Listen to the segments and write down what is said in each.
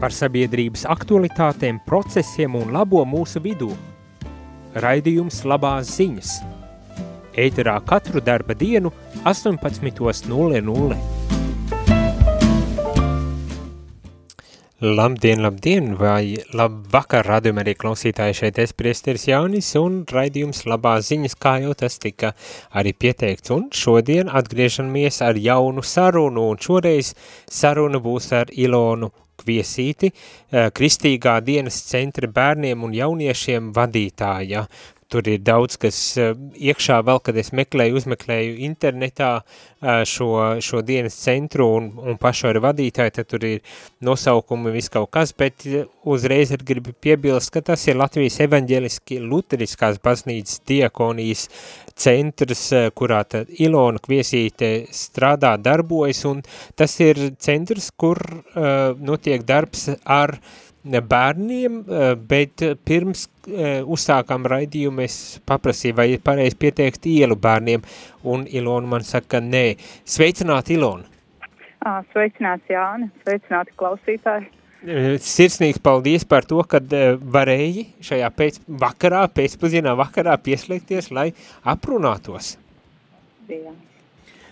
par sabiedrības aktualitātēm, procesiem un labo mūsu vidū. Raidījums labās ziņas. Ēterā katru darba dienu 18.00. Labdien, labdien, vai labvakar, radījumi arī klausītāji šeit es priesteris Jaunis un raidījums labās ziņas, kā jau tas tika arī pieteikts. Un šodien atgriežamies ar jaunu sarunu, un šoreiz saruna būs ar Ilonu Kviesīti, eh, Kristīgā dienas centra bērniem un jauniešiem vadītāja. Tur ir daudz, kas eh, iekšā vēl, kad es meklēju, uzmeklēju internetā eh, šo, šo dienas centru un, un pašu ar vadītāju, tad tur ir nosaukumi vis kaut kas, bet eh, uzreiz ir gribu piebilst, ka tas ir Latvijas evaņģeliski luteriskās baznīcas diakonijas centrs, kurā tad Ilona Kviesīte strādā, darbojas, un tas ir centrs, kur uh, notiek darbs ar uh, bērniem, eh, bet pirms eh, uzsākām raidījumu es paprasīju, vai ir pareizi pieteikt ielu bērniem, un Ilona man saka, nē. Sveicināt, Ilona! Sveicināts, Jāni! Sveicināti klausītāji! Eh, sirsnīgs paldies par to, kad varēji šajā pēc, vakarā, pēcpazienā vakarā pieslēgties, lai aprunātos. Jā.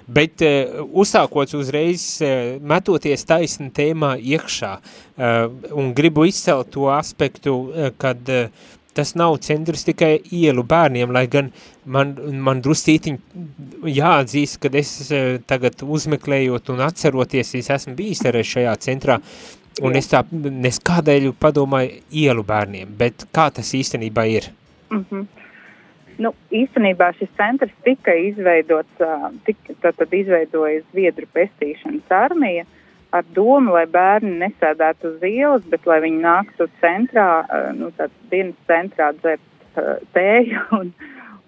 Bet uh, uzsākot uzreiz, uh, metoties taisni tēmā iekšā, uh, un gribu izcelt to aspektu, kad tas nav centrs tikai ielu bērniem, lai gan man, man druscītiņ jāatzīst, kad es tagad uzmeklējot un atceroties, es esmu bijis arī šajā centrā, un Jā. es tā neskādēļu padomāju ielu bērniem, bet kā tas īstenībā ir? Mm -hmm. Nu, īstenībā šis centrs tika izveidots, tika, tad, izveidoja Zviedru pestīšanas armija ar domu, lai bērni nesēdētu uz ielas, bet lai viņi nāktu centrā, nu, dienas centrā dzert tēju un,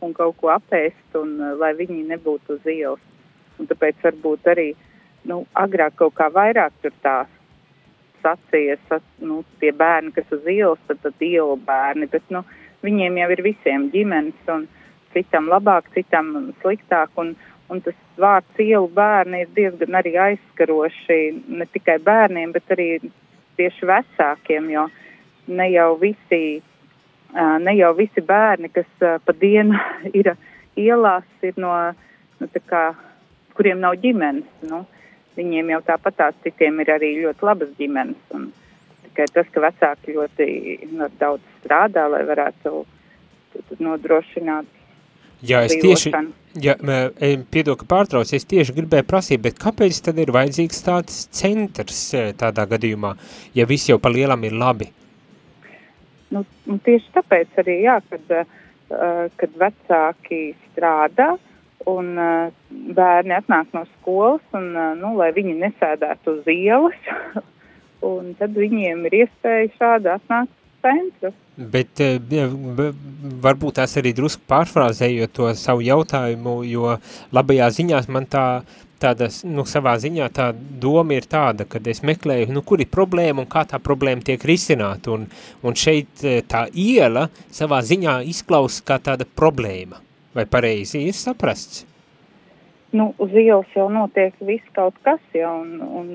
un kaut ko apēst, un lai viņi nebūtu uz ielas. Un tāpēc varbūt arī nu, agrāk kaut kā vairāk tur tā sacīja, nu, tie bērni, kas uz ielas, tad, tad ielu bērni, bet, nu, viņiem jau ir visiem ģimenes, un citam labāk, citam sliktāk. Un, un tas vārds ielu bērni ir diezgan arī aizskaroši ne tikai bērniem, bet arī tieši vecākiem, jo ne jau visi, ne jau visi bērni, kas pa dienu ir ielās, ir no, nu, kā, kuriem nav ģimenes. Nu, viņiem jau tāpat tās citiem ir arī ļoti labas ģimenes. Un, tikai tas, ka vecāki ļoti nu, daudz strādā, lai varētu nodrošināt. Jā, es tieši, ja, piedod, ka pārtrauc, es tieši gribēju prasīt, bet kāpēc tad ir vajadzīgs tāds centrs tādā gadījumā, ja viss jau pa lielam ir labi? Nu, nu tieši tāpēc arī, jā, kad, kad vecāki strādā un uh, bērni atnāk no skolas un, uh, nu, lai viņi nesēdētu uz ielas un tad viņiem ir iespēja šādi atnākt centru. Bet eh, varbūt tās arī drusku pārfrāzējot to savu jautājumu, jo labajā ziņās man tā, tāda, nu, savā ziņā tā doma ir tāda, kad es meklēju, nu, kur ir problēma un kā tā problēma tiek risināta, un, un šeit eh, tā iela savā ziņā izklausas kā tāda problēma, vai pareizi ir saprasts? Nu, uz ielas jau notiek viss kaut kas, ja, un, un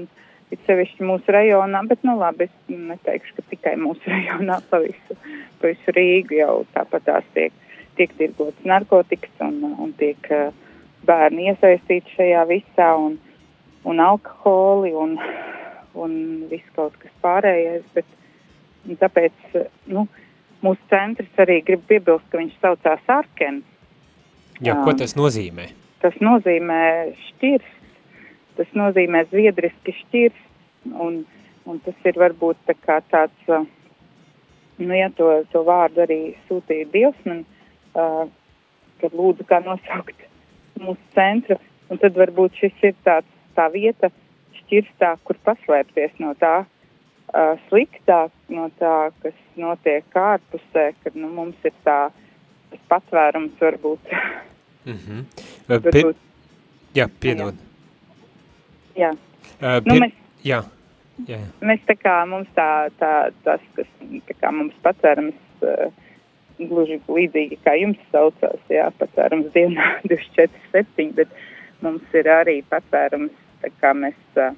it sevišķi mūsu rajonā, bet, nu labi, es neteikšu, ka tikai mūsu rajonā pa visu, pa visu Rīgu jau tāpat tās tiek, tiek tirgots narkotikas un, un tiek bērni iesaistīti šajā visā un, un alkoholi un, un viss kaut kas pārējais, bet tāpēc, nu, mūsu centrs arī grib piebilst, ka viņš saucās Arken. Jā, ko tas nozīmē? Um, tas nozīmē šķirs, tas nozīmē zviedriski šķirs, un, un tas ir varbūt tā kā tāds, nu, ja to, to vārdu arī sūtīja Dievs man, uh, kad lūdzu kā nosaukt mūsu centru, un tad varbūt šis ir tāds, tā vieta šķirstā, kur paslēpties no tā uh, sliktāk, no tā, kas notiek ārpusē, kad, nu, mums ir tā, patvērums varbūt. Mm -hmm. varbūt Jā, piedod. Jā. Jā. Uh, nu, mēs, jā. Jā, jā. Mēs tā kā mums tā, tā tas, kas tā kā mums patvērums uh, gluži līdzīgi kā jums saucās, jā, patvērums dienā 247, bet mums ir arī patvērums, tā kā mēs uh,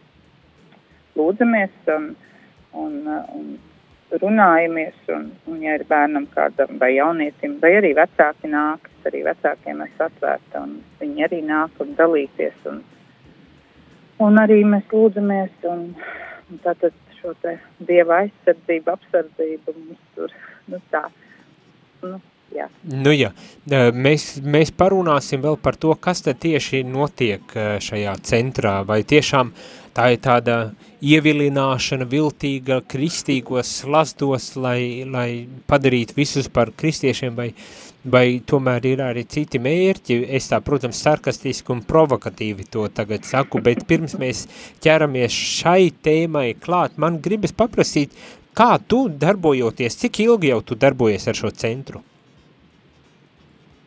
lūdzamies un, un, un runājamies, un, un ja ir bērnam kādam vai jaunietim, vai arī vecāki nāk, arī vecākiem es atvērta, un viņi arī nāk un dalīties, un, un arī mēs lūdzamies, un, un tātad šo te dieva aizsardzību, apsardzību mums tur, nu tā, nu, jā. Nu jā, mēs, mēs parunāsim vēl par to, kas tad tieši notiek šajā centrā, vai tiešām tā ir tāda ievilināšana viltīga kristīgos slazdos, lai, lai padarītu visus par kristiešiem, vai, vai tomēr ir arī citi mērķi, es tā, protams, sarkastiski un provokatīvi to tagad saku, bet pirms mēs ķeramies šai tēmai klāt, man gribas paprasīt, kā tu darbojoties, cik ilgi jau tu darbojies ar šo centru?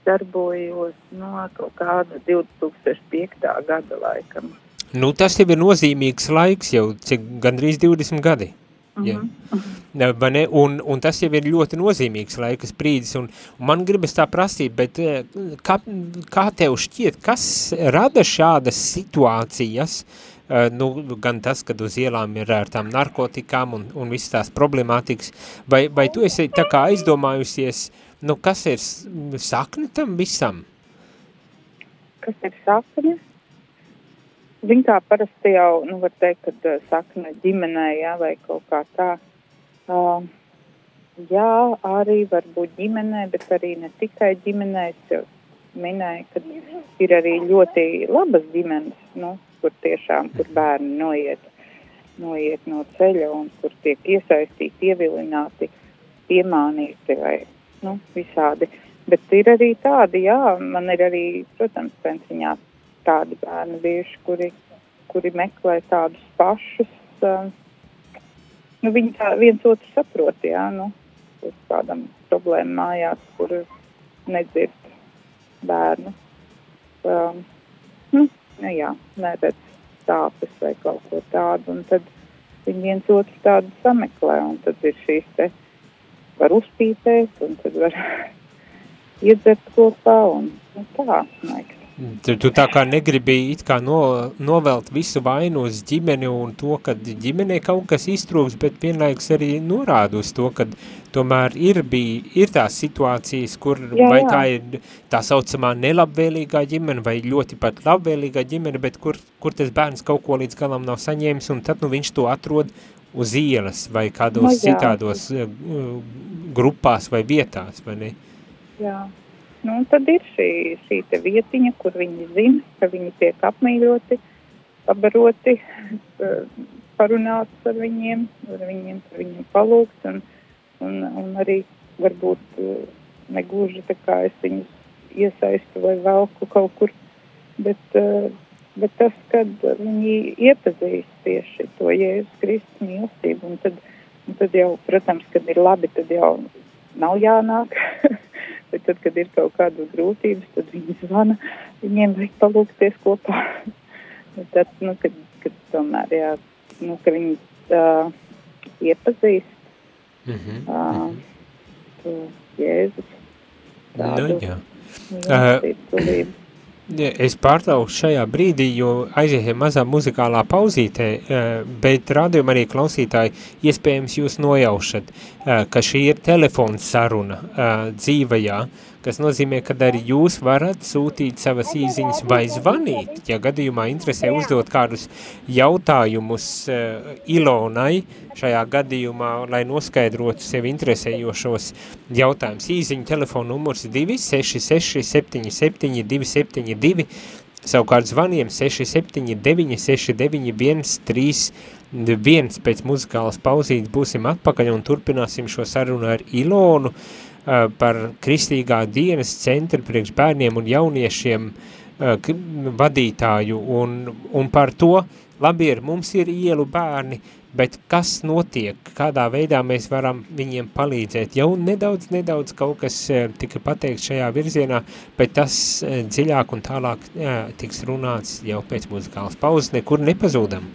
Darbojos no kaut kāda 2005. gada laikam. Nu, tas jau ir nozīmīgs laiks jau, cik gandrīz 20 gadi. Ja. Mm -hmm. ne? un, un tas jau ir ļoti nozīmīgs laikas brīdis, un, un man gribas tā prasīt, bet eh, kā, kā tev šķiet, kas rada šādas situācijas, uh, nu, gan tas, kad uz ielām ir ar tām narkotikām un, un visas tās problemātikas, vai, vai tu esi tā kā aizdomājusies, nu, kas ir sakni tam visam? Kas ir sakni? Viņa kā parasti jau, nu, var teikt, kad uh, sakne ģimenē, jā, vai kaut kā tā. Uh, jā, arī var būt ģimenē, bet arī ne tikai ģimenē. Es jau minēju, ka ir arī ļoti labas ģimenes, nu, kur tiešām, kur bērni noiet, noiet no ceļa un kur tiek iesaistīti, ievilināti, piemānīti vai, nu, visādi. Bet ir arī tādi, jā, man ir arī, protams, pensiņā tādi bērni bijuši, kuri, kuri meklē tādus pašus. Uh, nu, viņi tā viens otru saprot, jā, nu, uz kādam problēmu mājās, kur nedzird bērnu. Um, nu, nu, jā, neredz sāpes vai kaut ko tādu, un tad viņi viens otru tādu sameklē, un tad ir šīs te var uzpīpēt, un tad var iedzert kopā, un nu, tā, liekas. Tu, tu tā kā negribi it kā no, novelt visu vainu uz ģimeni un to, ka ģimenē kaut kas iztrūks, bet vienlaiks arī norāda uz to, ka tomēr ir, bij, ir tās situācijas, kur jā, vai jā. tā ir tā saucamā nelabvēlīgā ģimene vai ļoti pat labvēlīgā ģimene, bet kur, kur tas bērns kaut ko līdz galam nav saņēmis un tad nu viņš to atrod uz ielas vai kādos no, nu citādos uh, grupās vai vietās, vai ne? Jā. Nu, tad ir šī, šī vietiņa, kur viņi zina, ka viņi tiek apmīļoti, pabaroti, parunāts ar viņiem, ar viņiem, par viņiem palūgts, un, un, un arī varbūt negluži tā kā es viņus iesaistu vai velku kaut kur, bet, bet tas, kad viņi iepazīst tieši to Jēzus Kristus mīlestību, un tad, un tad jau, protams, kad ir labi, tad jau nav jānāk bet tad, kad ir kaut kādas grūtības, tad viņi zvana, viņiem vajag palūkties kopā. tad, nu, kad, kad tomēr, jā, nu, ka viņi uh, iepazīst mm -hmm. uh, to Jēzus. Tādu, nu, jā. Uh, Es pārtraukšu šajā brīdī, jo aiziesim mazā muzikālā pauzītē, bet rādījumā arī klausītāji iespējams jūs nojaušat, ka šī ir telefons saruna dzīvajā, kas nozīmē, ka arī jūs varat sūtīt savas īziņas vai zvanīt, ja gadījumā interesē uzdot kādus jautājumus uh, Ilonai, šajā gadījumā, lai noskaidrotu sev interesējošos jautājumus. Īziņa telefona numurs 266 77 272, savukārt zvaniem 679 69 131 pēc muzikālas pauzītes būsim atpakaļ un turpināsim šo sarunu ar Ilonu, Uh, par kristīgā dienas centru priekš bērniem un jauniešiem uh, vadītāju un, un par to, labi ir, mums ir ielu bērni, bet kas notiek, kādā veidā mēs varam viņiem palīdzēt. Jau nedaudz, nedaudz kaut kas uh, tika pateikt šajā virzienā, bet tas dziļāk un tālāk jā, tiks runāts jau pēc muzikālas pauzes, nekur nepazūdam.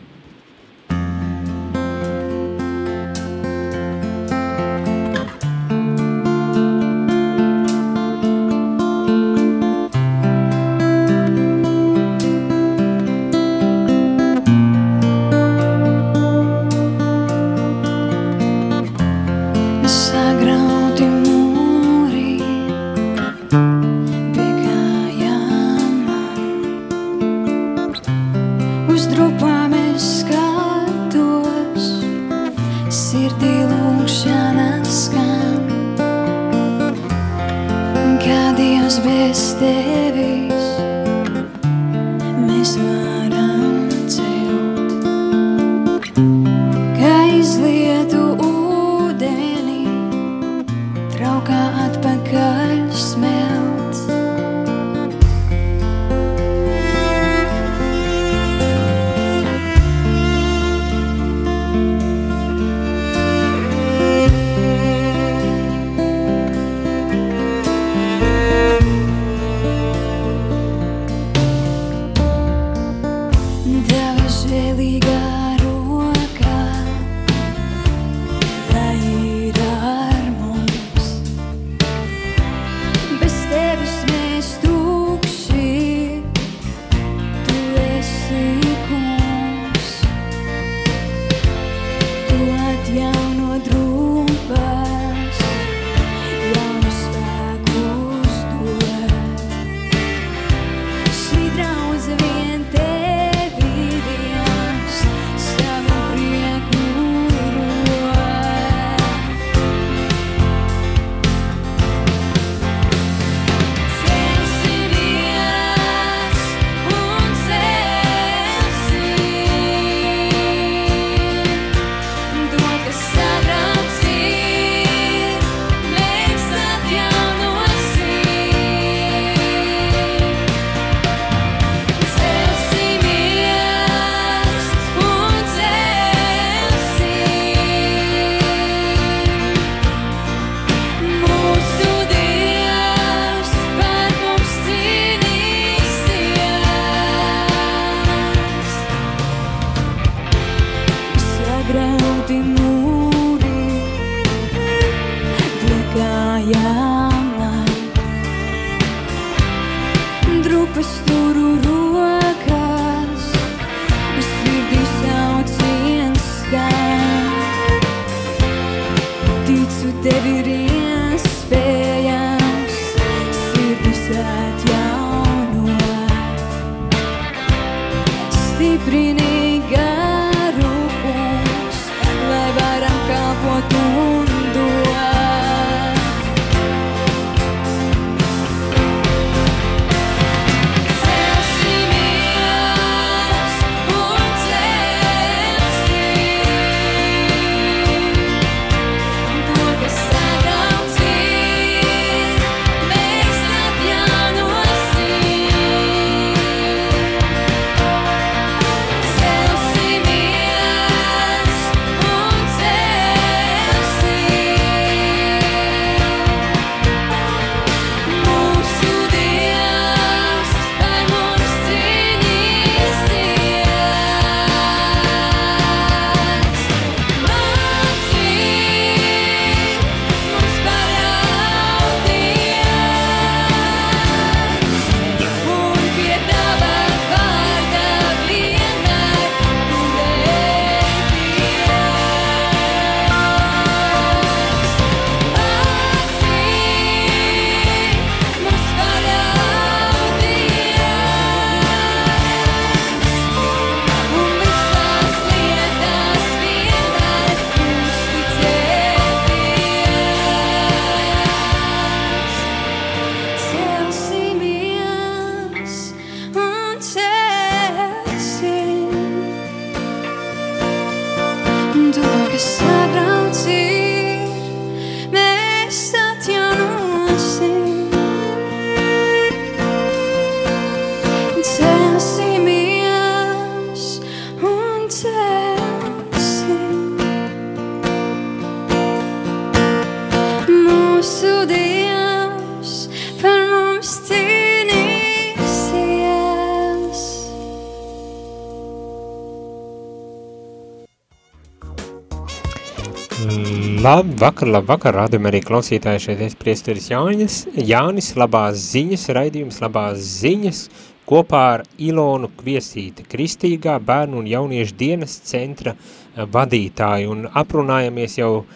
Labvakar, labvakar, rādam arī klausītāji šeit es priesteris Jānis, Jānis, labās ziņas, raidījums labās ziņas, kopā ar Ilonu Kviesīti, Kristīgā bērnu un jauniešu dienas centra eh, vadītāju, un aprunājamies jau um,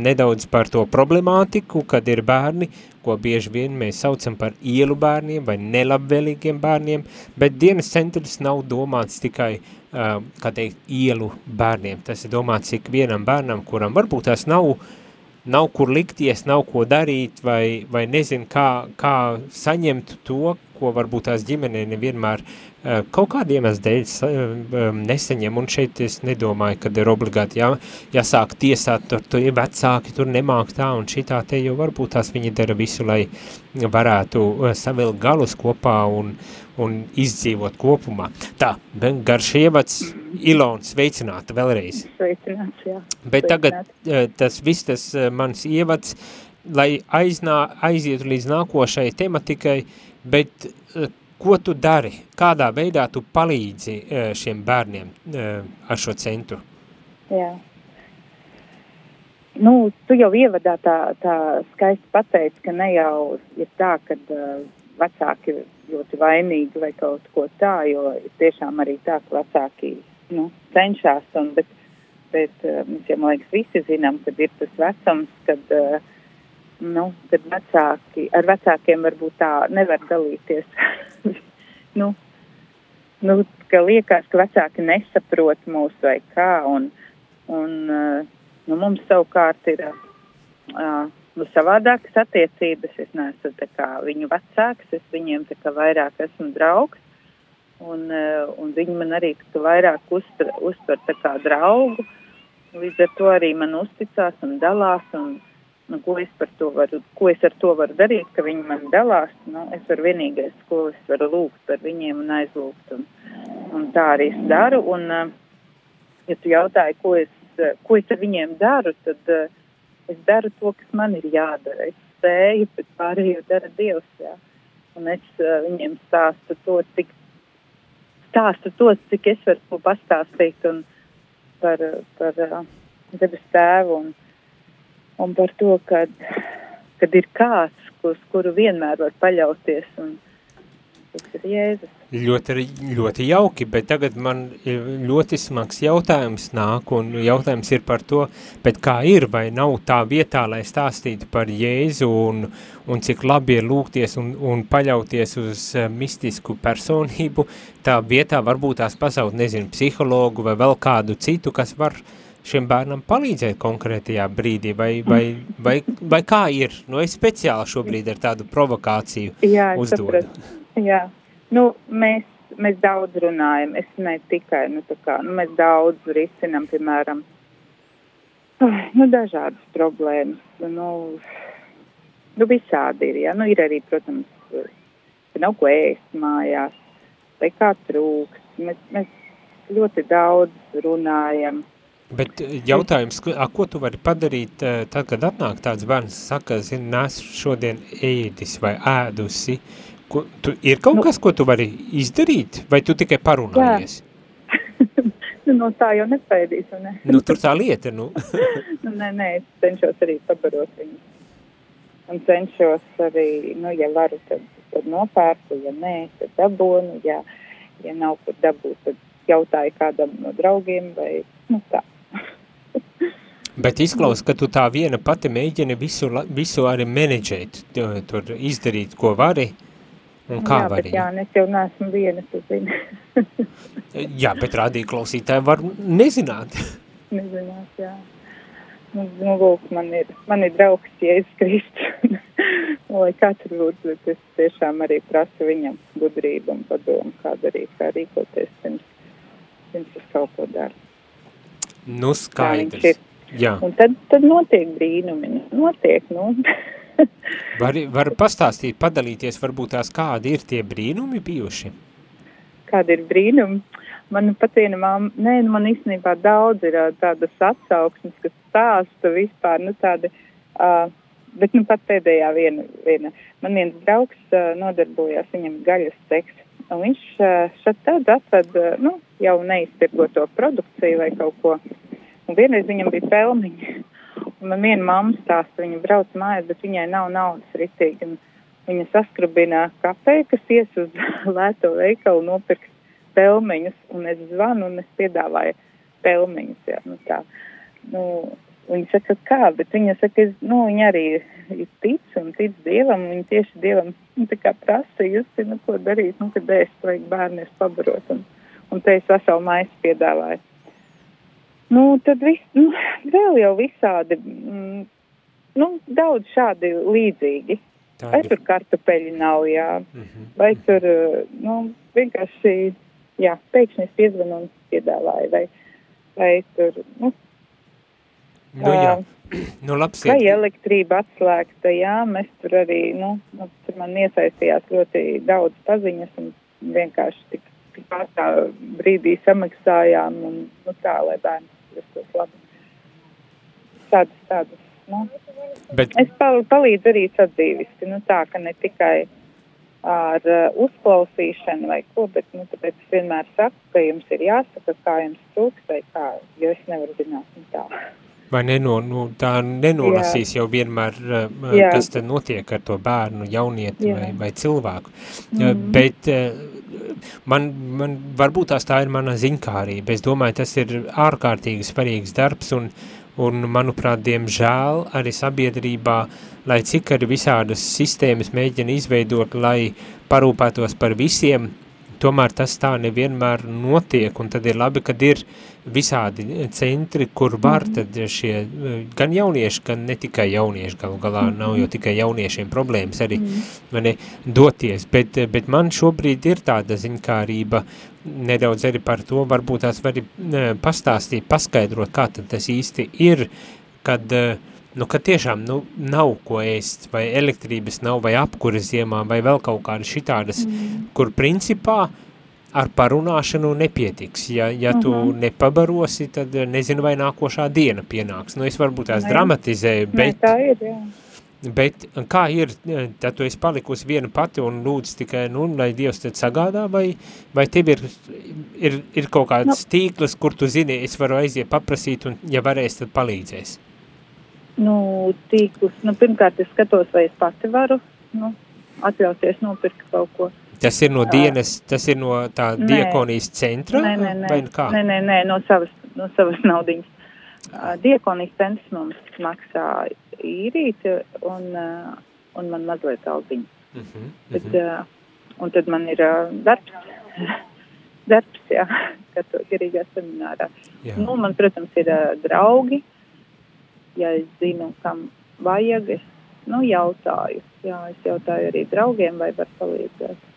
nedaudz par to problemātiku, kad ir bērni, ko bieži vien mēs saucam par ielu bērniem vai nelabvēlīgiem bērniem, bet dienas centrs nav domāts tikai uh, kā teikt, ielu bērniem. Tas ir domāts ik vienam bērnam, kuram varbūt tās nav, nav kur likties, nav ko darīt, vai, vai nezin, kā, kā saņemt to, ko varbūt tās ģimenē nevienmēr kaut kādiem dēļ nesaņem, un šeit es nedomāju, kad ir obligāti jā, jāsāk tiesāt, tur, tur ir vecāki, tur nemāk tā un šitā te, jo varbūt tās viņi dara visu, lai varētu savilkt galus kopā un, un izdzīvot kopumā. Tā, garš ievads, Ilons, sveicināta vēlreiz. Sveicināts, jā. Bet tagad eh, tas viss tas eh, mans ievads, lai aiznā, aizietu līdz nākošai tematikai, bet eh, ko tu dari, kādā veidā tu palīdzi šiem bērniem ar šo centru? Jā. Nu, tu jau ievadā tā, tā skaisti pateici, ka ne jau ir tā, ka uh, vecāki ļoti vainīgi vai kaut ko tā, jo tiešām arī tā, ka vecāki nu, cenšas, un, bet, bet uh, mēs jau, man liekas, visi zinām, kad ir tas vecums, kad, uh, nu, kad vecāki, ar vecākiem varbūt tā nevar dalīties. nu, nu, ka liekas, ka vecāki nesaprot mūs vai kā, un, un uh, nu, mums savukārt ir uh, nu, savādākas attiecības. Es neesmu kā, viņu vecāks, es viņiem vairāk esmu draugs. Un, uh, un viņi man arī vairāk uztver, uztver kā draugu. Līdz ar to arī man uzticās un dalās. Un, nu, ko, es varu, ko es ar to varu darīt, ka viņi man dalās? Nu, es varu vienīgais, ko es varu lūgt par viņiem un aizlūgt. Un, un tā arī es daru. Un, uh, ja tu jautāji, ko es, ko es ar viņiem daru, tad uh, es daru to, kas man ir jādara. Es spēju, bet pārējo dara Dievs. Jā. Un es viņiem stāstu to, cik, stāstu to, cik es varu pastāstīt un par, par debes tēvu un, un par to, kad, kad ir kāds, uz kuru vienmēr var paļauties. Un, tas ir Jēzus. Ļoti, ļoti jauki, bet tagad man ļoti smags jautājums nāk, un jautājums ir par to, bet kā ir, vai nav tā vietā, lai stāstītu par Jēzu, un, un cik labi ir lūgties un, un paļauties uz uh, mistisku personību, tā vietā varbūt tās pasaut, nezinu, psihologu vai vēl kādu citu, kas var šiem bērnam palīdzēt konkrētajā brīdī, vai, vai, vai, vai kā ir? Nu, es speciāli šobrīd ar tādu provokāciju Jā, uzdodu. Jā, Nu, mēs, mēs daudz runājam, es ne tikai, nu, tā kā, nu, mēs daudz risinam, piemēram, nu, dažādas problēmas, nu, nu, visādi ir, jā, nu, ir arī, protams, nav ko ēst mājās, vai kā trūks, mēs, mēs ļoti daudz runājam. Bet jautājums, ko tu vari padarīt, tad, kad atnāk tāds bērns, saka, zini, nes šodien ēdis vai ēdusi, Ko, tu, ir kaut nu, kas, ko tu vari izdarīt, vai tu tikai parunājies? nu, no tā jau nepēdīšu, ne? nu, tur tā lieta, nu. nu nē, nē, es cenšos arī pabarot viņus. Un cenšos arī, nu, ja varu, tad, tad nopērku, ja nē, tad dabūnu, ja, ja nav kur dabūt, tad jautāju kādam no draugiem vai, nu, tā. Bet izklaus, ka tu tā viena pati mēģini visu, visu arī menedžēt, tur izdarīt, ko vari, Un kā jā, var bet, jā, es jau neesmu viena, tu zini. jā, bet rādīja klausītāji var nezināt. nezināt, jā. Nu, nu, lūk, man ir, man ir draugs, ja es kristu, lai katru būtu, bet es tiešām arī prasu viņam gudrību un padomu, kā darīt, kā rīkoties, pirms, pirms es kaut ko daru. Nu, skaidrs. Jā. Un tad, tad notiek brīnumi, notiek, nu. var, var pastāstīt, padalīties, varbūt tās kādi ir tie brīnumi bijuši? Kādi ir brīnumi? Man pat viena māma, nē, nu man īstenībā daudz ir tādas atsauksmes, kas stāsta vispār, nu tādi, uh, bet nu pat pēdējā viena, viena. man viens draugs uh, nodarbojās, viņam gaļas seks, un viņš uh, šat tad atved, uh, nu, jau neiztirgoto produkciju vai kaut ko, un vienreiz viņam bija pelniņi, Man viena mamma stāsta, viņa brauc mājās, bet viņai nav naudas ritīgi. Viņa saskrubina kafēju, kas ies uz lēto veikalu, nopirks pelmeņus, un es zvanu un es piedāvāju pelmeņus. Jā, nu tā. Nu, viņa saka, kā, bet viņa saka, es, nu, viņa arī ir tic un tic Dievam, un viņa tieši Dievam, nu, tā kā prasa, jūs, nu, ko darīt, nu, kad es vajag bērnies pabarot, un, un te es veselu maisu piedāvāju. Nu, tad viss, nu, vēl jau visādi, mm, nu, daudz šādi līdzīgi. Tādi. Vai tur kartupeļi nav, jā, mm -hmm. vai tur, nu, vienkārši, jā, pēkšņi es piezvanu un piedāvāju, vai, vai tur, nu, Nu, jā. nu, labs vai elektrība atslēgta, jā, mēs tur arī, nu, nu tur man iesaistījās ļoti daudz paziņas un vienkārši tik, tik pārtā brīdī samaksājām un, nu, tā, lai bērns justos labi. Tādas, tādas, nu. Bet... Es pal palīdzu arī sadzīvisti, nu tā, ka ne tikai, ar uh, uzklausīšanu vai ko, bet nu, tāpēc es vienmēr saku, ka jums ir jāsaka, kā jums trūks vai kā, jo es nevaru zināt un tā. Vai neno, nu, tā nenolasīs Jā. jau vienmēr, uh, Jā. kas tad notiek ar to bērnu, jaunieti vai, vai cilvēku. Mm -hmm. Bet uh, man, man varbūt tās tā ir mana ziņkārība. Es domāju, tas ir ārkārtīgi svarīgs darbs un, un manuprāt, diemžēl arī sabiedrībā uh, lai cik arī visādas sistēmas mēģina izveidot, lai parūpētos par visiem, tomēr tas tā nevienmēr notiek, un tad ir labi, kad ir visādi centri, kur var mhm. tad šie gan jaunieši, gan ne tikai jaunieši, galu galā nav jau tikai jauniešiem problēmas arī mm. mani doties, bet, bet man šobrīd ir tāda ziņkārība nedaudz arī par to, varbūt tās vari pastāstīt, paskaidrot, kā tad tas īsti ir, kad uh, nu, ka tiešām nu, nav ko ēst, vai elektrības nav, vai apkuras ziemā, vai vēl kaut kādas šitādas, mm. kur principā ar parunāšanu nepietiks. Ja, ja tu mm -hmm. nepabarosi, tad nezinu, vai nākošā diena pienāks. Nu, es varbūt tās ne. dramatizēju, bet... Ne, tā ir, jā. Bet kā ir, tad tu esi palikusi viena pati un lūdz tikai, nu, lai Dievs tad sagādā, vai, vai tev ir, ir, ir kaut kāds no. Nu. tīkls, kur tu zini, es varu aiziet paprasīt, un ja varēs, tad palīdzēs? Nu, tīklus. Nu, pirmkārt, es skatos, vai es pati varu nu, atļauties nopirkt kaut ko. Tas ir no dienas, tas ir no tā nē, diekonijas centra? Nē, nē, nē, vai kā? nē, nē, nē no, savas, no savas naudiņas. Diekonijas centrs mums maksā īrīti un, un man mazliet aldiņu. Uh -huh, uh -huh. Bet, uh, un tad man ir darbs, darbs, jā, kad garīgā seminārā. Jā. Nu, man, protams, ir draugi, uh, ja es zinu, kam vajag, es nu, jautāju. Jā, es jautāju arī draugiem, vai var palīdzēt.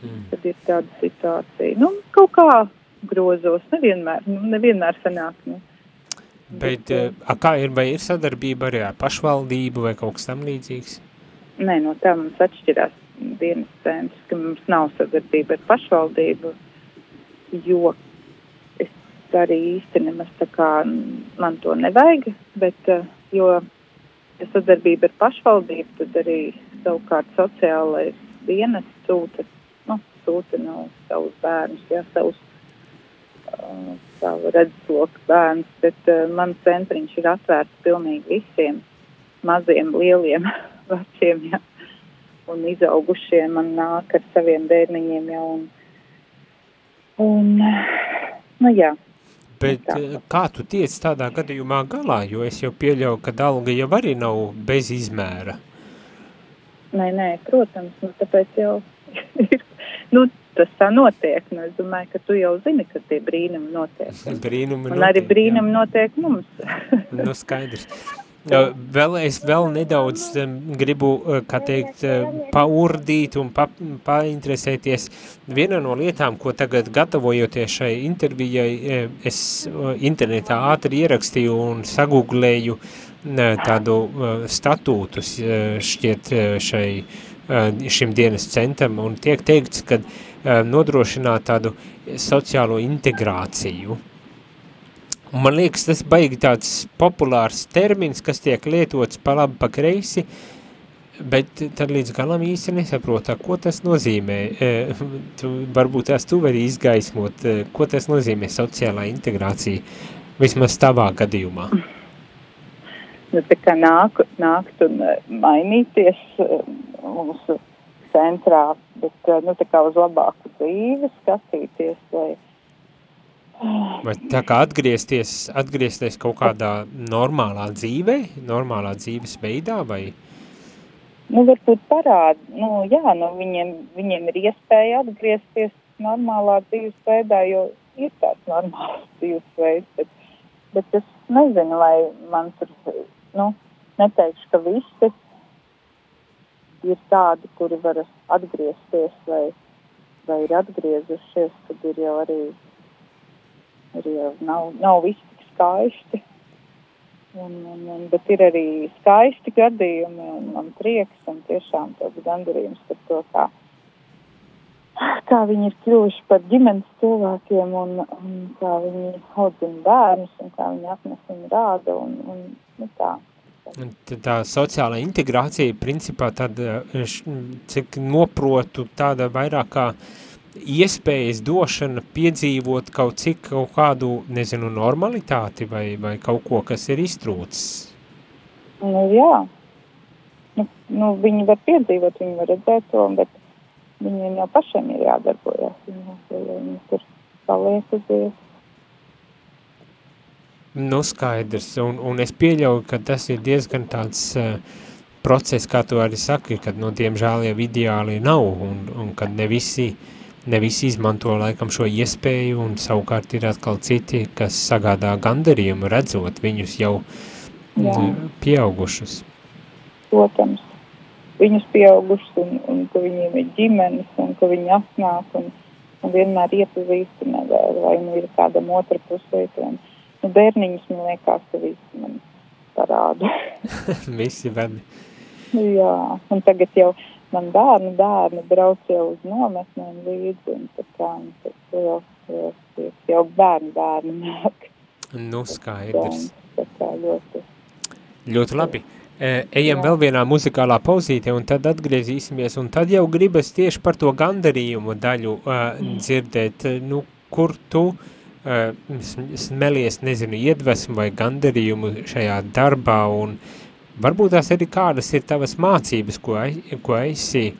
Mm. Tad ir tāda situācija. Nu, kaut kā grozos, nevienmēr, nu, nevienmēr sanāk. Nu. Bet, Bet uh, kā ir, vai ir sadarbība arī ar pašvaldību vai kaut kas tam līdzīgs? Nē, no tā mums atšķirās dienas centrs, ka mums nav sadarbība ar pašvaldību, jo arī īsti nemaz tā kā man to nevajag, bet, uh, jo, ja sadarbība ar pašvaldību, tad arī savukārt sociālais dienas sūta, nu, sūta no savus bērnus, jā, savus, uh, savu redzesloku bērnus, bet uh, man centriņš ir atvērts pilnīgi visiem, maziem, lieliem, veciem, jā, un izaugušiem man nāk ar saviem bērniņiem jau, un, un, nu jā, Bet eh, kā tu tiec tādā gadījumā galā, jo es jau pieļauju, ka alga jau arī nav bez izmēra? Nē, nē, protams, nu tāpēc jau ir, nu tas tā notiek, nu es domāju, ka tu jau zini, ka tie brīnumi notiek. brīnumi un notiek, arī brīnumi jā. notiek mums. nu skaidrs. Vēl es vēl nedaudz gribu, kā teikt, paurdīt un pa, painteresēties. Viena no lietām, ko tagad gatavojoties šai intervijai, es internetā ātri ierakstīju un saguglēju tādu statūtus šķiet šai, šim dienas centram un tiek teikts, ka nodrošināt tādu sociālo integrāciju man liekas, tas baigi tāds populārs termins, kas tiek lietots pa labi, pa kreisi, bet tad līdz galam īsti nesaprotā, ko tas nozīmē. E, tu, varbūt tās tu vari izgaismot, e, ko tas nozīmē sociālā integrācija, vismaz tavā gadījumā. Nu, tā kā nāk, nākt un e, mainīties mūsu centrā, bet nu, tā kā uz labāku dzīvi skatīties vai Vai tā kā atgriezties, atgriezties kaut kādā normālā dzīvē, normālā dzīves veidā, vai? Nu, varbūt parāda, nu, jā, nu, viņiem, viņiem ir iespēja atgriezties normālā dzīves veidā, jo ir tāds normāls dzīves veids, bet, bet es nezinu, vai man tur, nu, neteikšu, ka visi ir tādi, kuri var atgriezties vai, vai ir atgriezušies, tad ir jau arī arī nav, nav viss tik skaisti. Un, un, un, bet ir arī skaisti gadījumi, un man prieks un tiešām tāds gandarījums par to, kā, kā viņi ir kļuvuši par ģimenes cilvēkiem, un, un kā viņi audzina bērnus, un kā viņi apnes un rāda, un, un nu, tā, Tā sociālā integrācija, principā, tad, cik noprotu, tāda vairāk kā iespējas došana piedzīvot kaut cik kaut kādu, nezinu, normalitāti vai, vai kaut ko, kas ir iztrūcis. Nu, jā. Nu, nu, viņi var piedzīvot, viņi var redzēt to, bet viņiem jau pašiem ir jādarbojas. Viņi, tur paliek uz Dievu. Nu, skaidrs, un, un es pieļauju, ka tas ir diezgan tāds uh, process, kā tu arī saki, kad, nu, diemžēl jau ideāli nav, un, un kad ne visi, ne visi izmanto laikam šo iespēju, un savukārt ir atkal citi, kas sagādā gandarījumu, redzot viņus jau Jā. pieaugušus. Protams, viņus pieaugušus, un, un ka viņiem ir ģimenes, un ka viņi atnāk, un, un vienmēr iepazīstina, vai, vai nu ir kādam otra pusē, un, Nu, bērniņus, man liekas, ka visi man parāda. visi bērni. Jā, un tagad jau man bērni, bērni brauc jau uz nometnēm līdzi, un tā kā, tas jau, jau, jau, jau bērni, bērni nāk. Nu, skaidrs. Tā kā ļoti. Ļoti labi. Ejam Jā. vēl vienā muzikālā pauzīte, un tad atgriezīsimies, un tad jau gribas tieši par to gandarījumu daļu uh, dzirdēt, nu, kur tu uh, smelies, nezinu, iedvesmu vai gandarījumu šajā darbā un varbūt tās arī kādas ir tavas mācības, ko, ko esi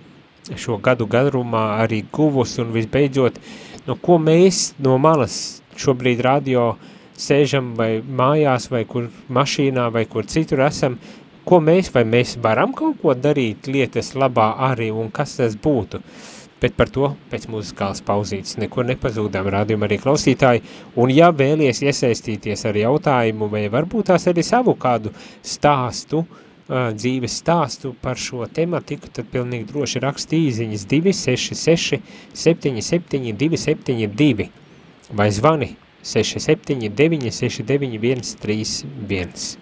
šo gadu garumā arī guvus un visbeidzot, no ko mēs no malas šobrīd radio sēžam vai mājās vai kur mašīnā vai kur citur esam, ko mēs vai mēs varam kaut ko darīt lietas labā arī un kas tas būtu. Uh, bet par to pēc muzikālas pauzītes nekur nepazūdām rādījuma arī klausītāji, un ja vēlies iesaistīties ar jautājumu, vai varbūt tās arī savu kādu stāstu, dzīves stāstu par šo tematiku, tad pilnīgi droši raksti īziņas 266 77 272 vai zvani 679 691 31.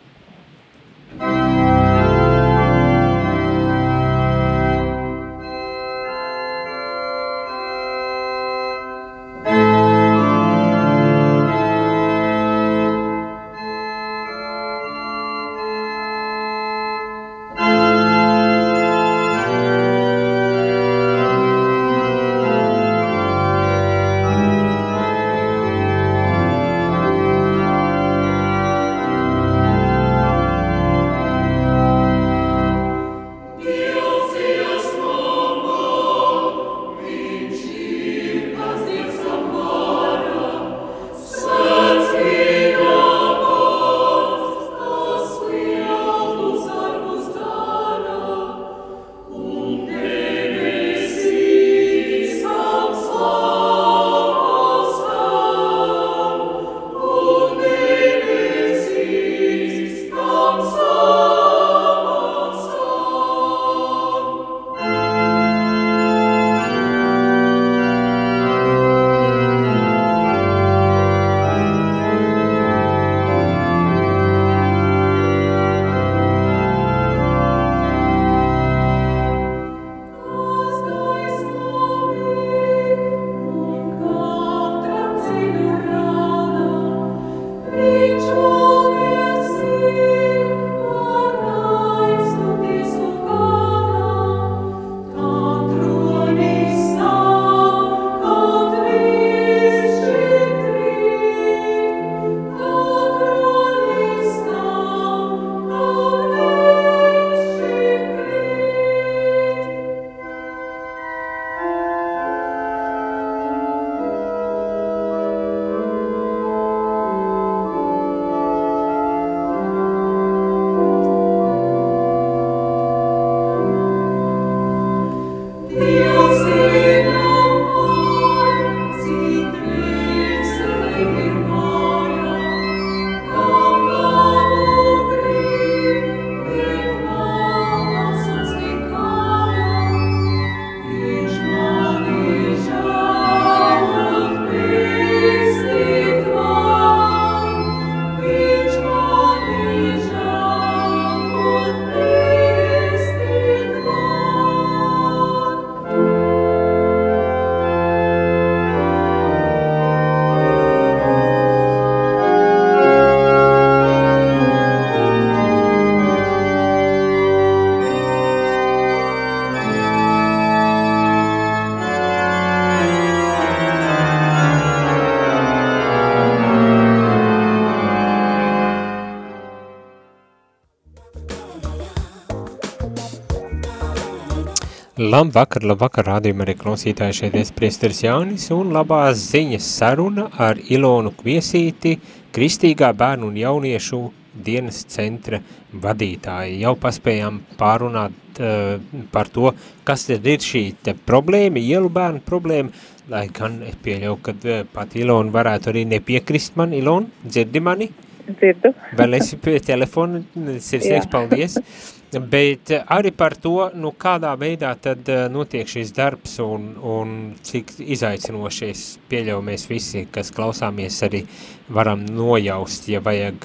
Labvakar, labvakar, rādījumā arī klausītāji šeit es priesteris Jānis un labās ziņas saruna ar Ilonu Kviesīti, Kristīgā bērnu un jauniešu dienas centra vadītāji. Jau paspējām pārunāt uh, par to, kas tad ir šī te problēma, ielu bērnu problēma, lai gan es pieļauju, ka uh, pat Ilona varētu arī nepiekrist man. Ilona, dzirdi mani? Dzirdu. Vēl esi pie telefona, sirsnieks, paldies. Bet arī par to, nu, kādā veidā tad uh, notiek šis darbs un, un cik izaicinošies pieļauj mēs visi, kas klausāmies, arī varam nojaust, ja vajag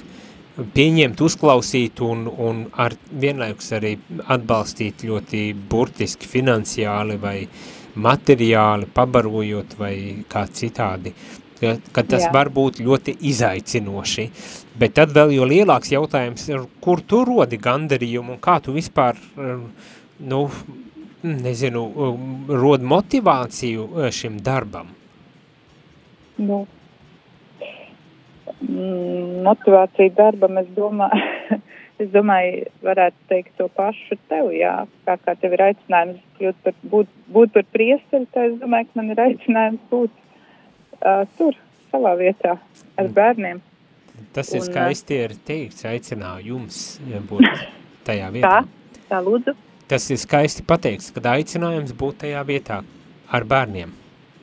pieņemt, uzklausīt un, un ar vienlaikus arī atbalstīt ļoti burtiski finansiāli vai materiāli, pabarojot vai kā citādi ka, ka tas Jā. var būt ļoti izaicinoši. Bet tad vēl jo lielāks jautājums ir, kur tu rodi gandarījumu un kā tu vispār, nu, nezinu, rod motivāciju eh, šim darbam? Nu, mm, motivācija darbam, es domāju, es domāju, varētu teikt to pašu tev, jā, kā, kā tev ir aicinājums kļūt par, būt, būt par priesteri, tad es domāju, ka man ir aicinājums būt uh, tur, savā vietā, ar mm. bērniem. Tas ir un, skaisti ir teikts, aicināju jums būt tajā vietā. Tā, tā lūdzu. Tas ir skaisti pateikts, kad aicinājums būt tajā vietā ar bērniem.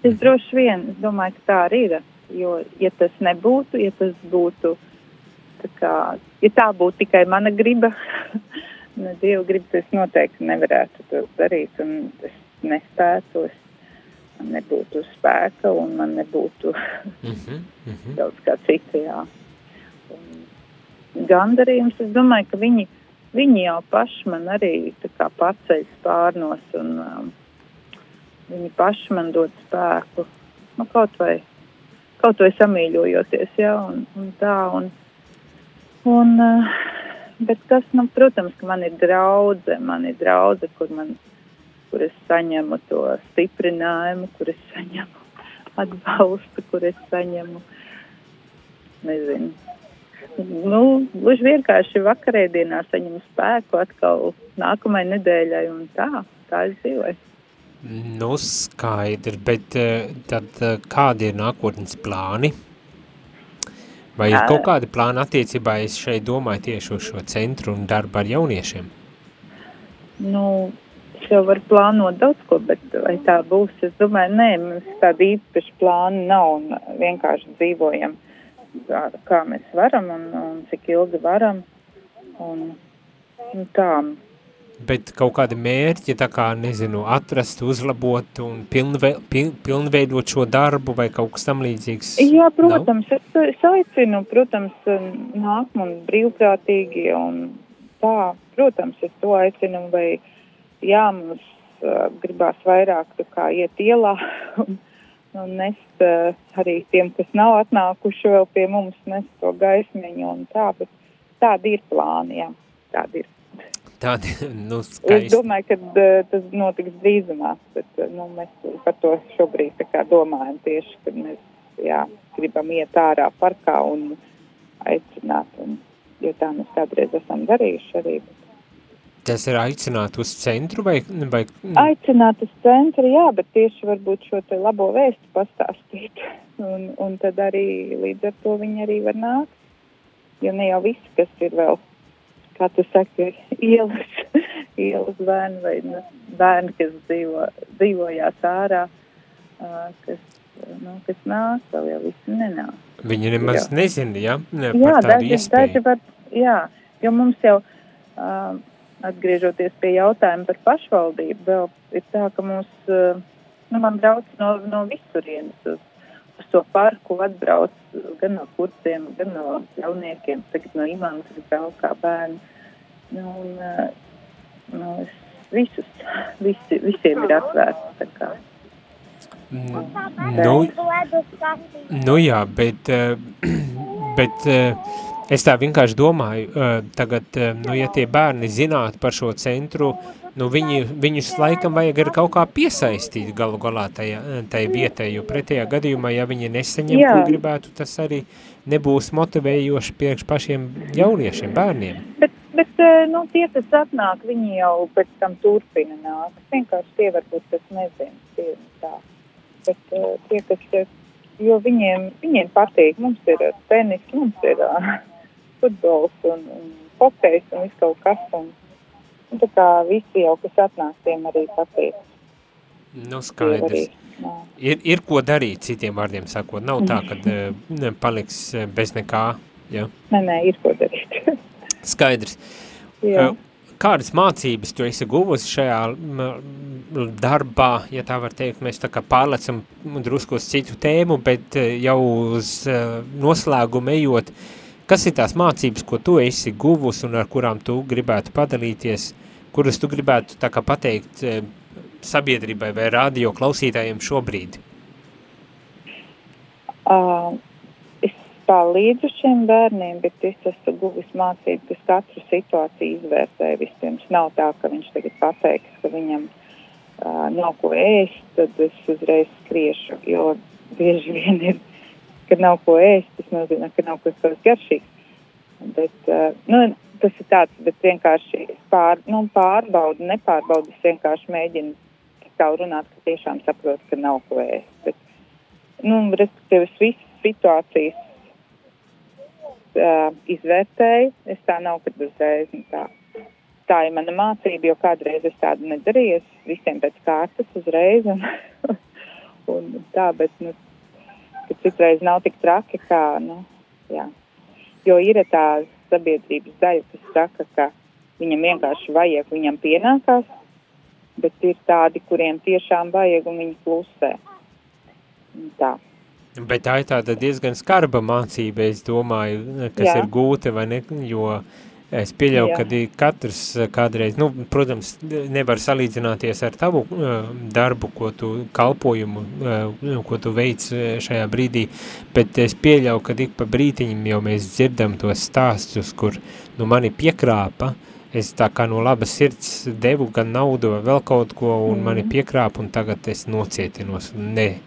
Es droši vien, es domāju, ka tā arī ir, jo, ja tas nebūtu, ja tas būtu, tā kā, ja tā būtu tikai mana griba, ne Dieva griba, es noteikti nevarētu to darīt, un es nespētu, es man nebūtu spēka un man nebūtu mm -hmm, mm -hmm. daudz kā cita, jā. Un gandarījums, es domāju, ka viņi, viņi jau paši man arī paceļ spārnos un um, viņi paši man dod spēku, nu kaut vai, kaut vai samīļojoties, jā, un, un tā, un, un uh, bet kas, nu, protams, ka man ir draudze, man ir draudze, kur man kur es saņemu to stiprinājumu, kur es saņemu atbalstu, kur es saņemu, nezinu, nu, gluži vienkārši vakarēdienā saņemu spēku atkal nākamajai nedēļai un tā, tā es dzīvoju. Nu, skaidri, bet eh, tad eh, kādi ir nākotnes plāni? Vai ir kaut kādi plāni attiecībā, es šeit domāju tieši uz šo centru un darbu ar jauniešiem? Nu, jau var plānot daudz ko, bet vai tā būs, es domāju, nē, mums tāda īpaša plāna nav un vienkārši dzīvojam, kā, mēs varam un, un cik ilgi varam. Un, un tā. Bet kaut kādi mērķi, tā kā, nezinu, atrast, uzlabot un pilnve, pil, pilnveidot šo darbu vai kaut kas tam līdzīgs? Jā, protams, es, es aicinu, protams, nāk man brīvprātīgi un tā, protams, es to aicinu vai jā, mums uh, gribās vairāk kā, iet ielā un, un nest uh, arī tiem, kas nav atnākuši vēl pie mums, nest to gaismiņu un tā, bet tādi ir plāni, jā, tādi ir. Tādi, nu, skaisti. Es domāju, ka uh, tas notiks drīzumā, bet uh, nu, mēs par to šobrīd tā kā domājam tieši, kad mēs, jā, gribam iet ārā parkā un aicināt, un, jo tā mēs kādreiz esam darījuši arī, bet Tas ir aicināt uz centru vai, vai? Aicināt uz centru, jā, bet tieši varbūt šo te labo vēstu pastāstīt. Un, un tad arī līdz ar to viņi arī var nākt. Jo ne jau visi, kas ir vēl, kā tu saki, ielas, ielas bērni vai nu, bērni, kas dzīvo, dzīvojās ārā, kas, nu, kas nāk, vēl jau visi nenāk. Viņi nemaz jā. nezina, ja? Ne, jā, daži, daži var, jā, jo mums jau, uh, atgriežoties pie jautājuma par pašvaldību, vēl ir tā, ka mūs, eh, nu, man brauc no, no visurienes uz, uz to parku, atbrauc gan no kursiem, gan no jauniekiem, tagad no imantas brauc kā bērni. Nu, un, eh, nu, es visus, visi, visiem ir atvērts, tā kā. Mm, nu, nu jā, bet, eh, bet Es tā vienkārši domāju, tagad, nu, ja tie bērni zinātu par šo centru, nu viņi, viņus laikam vajag ar kaut kā piesaistīt galu galā tajā, tajā vietē, jo pretējā gadījumā, ja viņi nesaņem, Jā. ko gribētu, tas arī nebūs motivējoši priekš pašiem jauniešiem, bērniem. Bet, bet nu, tie, kas atnāk, viņi jau pēc tam turpina nākt. Vienkārši tie varbūt, kas nezina, tie tā. Bet tie, kas, jo viņiem, viņiem patīk, mums ir tenis, mums ir futbols un, un hokejs un viss kaut kas. Un, un tā kā visi jau, kas atnāk, tiem arī patīk. Nu, skaidrs. arī, jā. Ir, ir ko darīt, citiem vārdiem sakot. Nav tā, ka uh, paliks eh, bez nekā. Ja? Nē, nē, ir ko darīt. Skaidrs. jā. Uh, Kādas mācības tu esi guvusi šajā darbā, ja tā var teikt, mēs tā kā pārlecam drusku uz citu tēmu, bet eh, jau uz uh, noslēgumu ejot, kas ir tās mācības, ko tu esi guvusi un ar kurām tu gribētu padalīties, kuras tu gribētu tā kā pateikt uh, sabiedrībai vai radio klausītājiem šobrīd? Uh, es palīdzu šiem bērniem, bet es esmu guvis mācību, kas katru situāciju izvērtē. Vispirms nav tā, ka viņš tagad pateiks, ka viņam uh, nav ko ēst, tad es uzreiz skriešu, jo bieži vien ir, kad nav ko ēst, tas nozīmē, ka nav kas tāds garšīgs. Bet, uh, nu, tas ir tāds, bet vienkārši pār, nu, pārbaudu, nepārbaudu, es vienkārši mēģinu tā runāt, ka tiešām saprotu, ka nav ko ēst. Bet, nu, respektīvi, es visas situācijas uh, izvērtēju. Es tā nav, kad uzreiz nu, tā. Tā ir mana mācība, jo kādreiz es tādu nedarīju. Es visiem pēc kārtas uzreiz. Un, un tā, bet, nu, ka citreiz nav tik traki, kā, nu, jā. Jo ir tā sabiedrības daļa, kas saka, ka viņam vienkārši vajag, viņam pienākās, bet ir tādi, kuriem tiešām vajag, un viņi klusē. Tā. Bet tā ir tāda diezgan skarba mācība, es domāju, kas Jā. ir gūta, vai ne, jo es pieļauju, ka katrs kādreiz, nu, protams, nevar salīdzināties ar tavu uh, darbu, ko tu kalpojumu, uh, ko tu veic uh, šajā brīdī, bet es pieļauju, ka ik pa brītiņam jau mēs dzirdam tos stāstus, kur, nu, mani piekrāpa, es tā kā no labas sirds devu gan naudu vai vēl kaut ko, un Mhm. mani piekrāpa, un tagad es nocietinos, ne,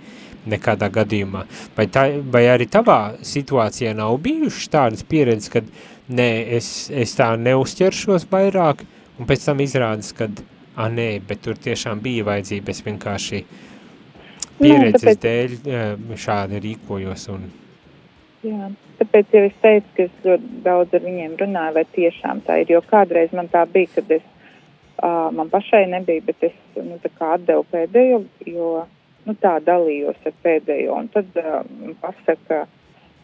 nekādā gadījumā. Vai, tā, vai arī tavā situācijā nav bijušas tādas pieredzes, kad nē, es, es tā neuzķeršos vairāk, un pēc tam izrādas, kad, ah, nē, bet tur tiešām bija vajadzība, es vienkārši pieredzes tāpēc- dēļ eh, šādi rīkojos. Un, Jā, tāpēc jau es teicu, ka es ļoti daudz ar viņiem runāju, vai tiešām tā ir. Jo kādreiz man tā bija, kad es, uh, man pašai nebija, bet es nu, tā kā atdevu pēdējo, jo nu, tā dalījos ar pēdējo. Un tad uh, pasaka,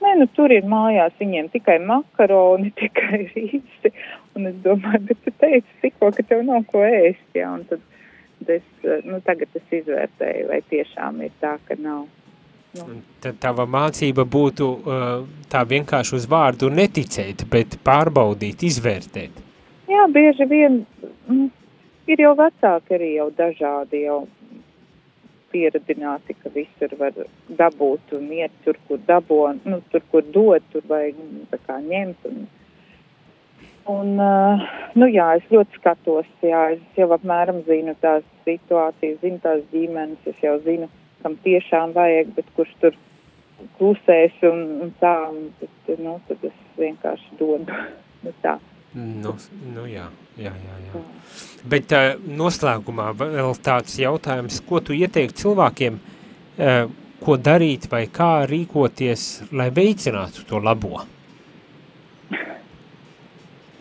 nē, nu tur ir mājās viņiem tikai makaroni, tikai rīsi. Un es domāju, bet tu teici tikko, ka tev nav ko ēst. Jā, un tad, es, nu, tagad es izvērtēju, vai tiešām ir tā, ka nav. un tad tava mācība būtu uh, tā vienkārši uz vārdu neticēt, bet pārbaudīt, izvērtēt. Jā, bieži vien mm, ir jau vecāki, arī jau dažādi jau pieredzināti, ka visur var dabūt un iet tur, kur dabo, nu, tur, kur dot, tur vajag kā ņemt. Un, un uh, nu jā, es ļoti skatos, jā, es jau apmēram zinu tās situācijas, zinu tās ģimenes, es jau zinu, kam tiešām vajag, bet kurš tur klusēs un, un tā, un tad, nu, tad es vienkārši dodu. nu, tā. Nu, nu jā, jā, jā, jā. Bet uh, noslēgumā vēl tāds jautājums, ko tu ieteiktu cilvēkiem, uh, ko darīt vai kā rīkoties, lai veicinātu to labo?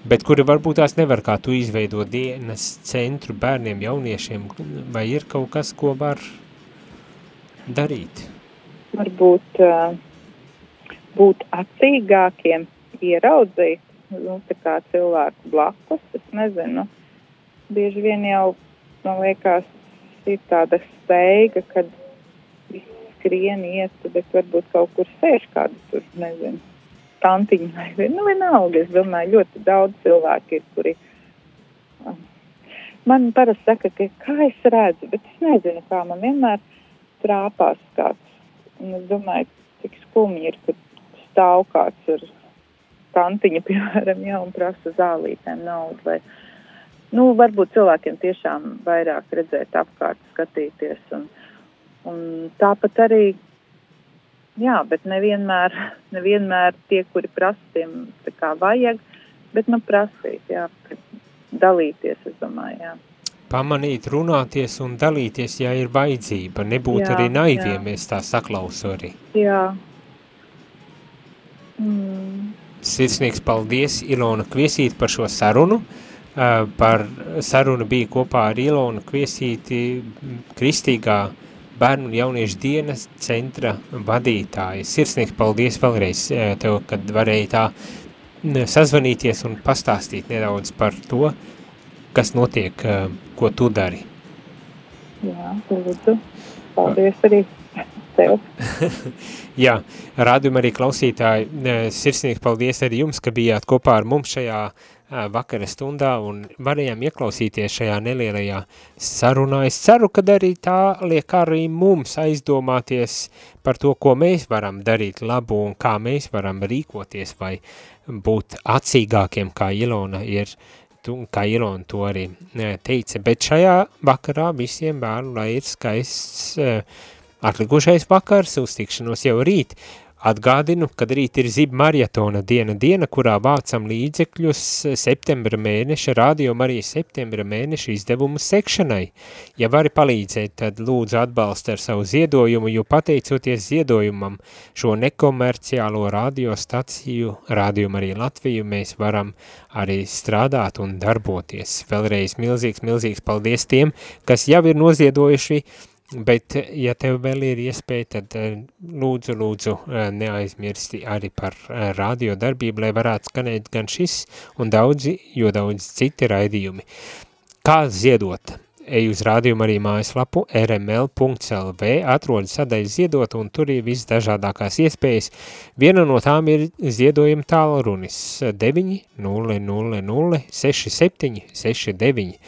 Bet kuri varbūt tās nevar kā tu izveidot dienas centru bērniem, jauniešiem, vai ir kaut kas, ko var darīt? varbūt uh, būt acīgākiem, ieraudzīt nu, cilvēku blakus. Es nezinu, bieži vien jau man liekas, ir tāda steiga, kad skrien iet, bet varbūt kaut kur sēž kādu tur, nezinu, tantiņu vai nu, vienalga. Es domāju, ļoti daudz cilvēku ir, kuri. ah, Man parasti saka, ka kā es redzu, bet es nezinu, kā man vienmēr trāpās kāds Un es domāju, cik skumji ir, kad stāv kāds ar kantiņu, piemēram, jā, un prasa zālītēm naudu. Vai, nu, varbūt cilvēkiem tiešām vairāk redzēt apkārt, skatīties. Un, un tāpat arī, jā, bet nevienmēr, nevienmēr tie, kuri prasa, tiem tā kā vajag, bet nu prasīt, jā, dalīties, es domāju, jā. Pamanīt, runāties un dalīties, ja ir vajadzība, nebūt jā, arī naiviem, jā. es tā saklausu arī. Jā. Mm. Sirsnīgs paldies Ilona Kviesīt par šo sarunu. Uh, par sarunu bija kopā ar Ilonu Kviesīti kristīgā bērnu un jauniešu dienas centra vadītāja. Sirsnīgs paldies vēlreiz tev, kad varēji tā sazvanīties un pastāstīt nedaudz par to, kas notiek, ko tu dari. Jā, lūdzu. Paldies arī tev. Jā, rādījumā arī klausītāji, sirsnīgi paldies arī jums, ka bijāt kopā ar mums šajā vakara stundā un varējām ieklausīties šajā nelielajā sarunā. Es ceru, ka arī tā liek arī mums aizdomāties par to, ko mēs varam darīt labu un kā mēs varam rīkoties vai būt acīgākiem, kā Ilona ir, tu, kā Ilona to arī teica. Bet šajā vakarā visiem bērnu, lai ir skaists atlikušais vakars, uz tikšanos jau rīt, Atgādinu, ka rīt ir zib marietona diena, diena, kurā vācam līdzekļus septembra mēneša, radio arī septembra mēneša izdevumu sekšanai. Ja vari palīdzēt, tad lūdzu atbalst ar savu ziedojumu, jo pateicoties ziedojumam šo nekomerciālo radiostaciju, radio arī Latviju, mēs varam arī strādāt un darboties. Vēlreiz milzīgs, milzīgs paldies tiem, kas jau ir noziedojuši Bet, ja tev vēl ir iespēja, tad eh, lūdzu, lūdzu, eh, neaizmirsti arī par eh, radio darbību, lai varētu skanēt gan šis un daudzi, jo daudz citi raidījumi. Kā ziedot? Ej uz rādījumu arī mājaslapu rml.lv, atrod sadaļu ziedot, un tur ir viss dažādākās iespējas. Viena no tām ir ziedojuma tālrunis 9 0 0 0 6 7 6 9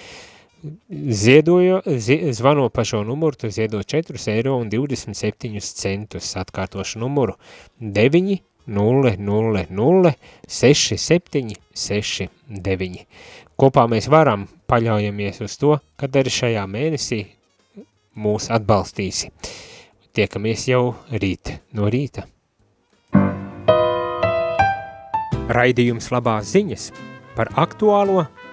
Ziedojo, zi, zvano pa šo numuru, tu ziedo 4 eiro un 27 centus. Atkārtošu numuru 9 0 0 0 6 7 6 9. Kopā mēs varam paļaujamies uz to, kad arī šajā mēnesī mūs atbalstīsi. Tiekamies jau rīt no rīta. Raidījums labās ziņas par aktuālo